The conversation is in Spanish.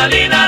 Navidad.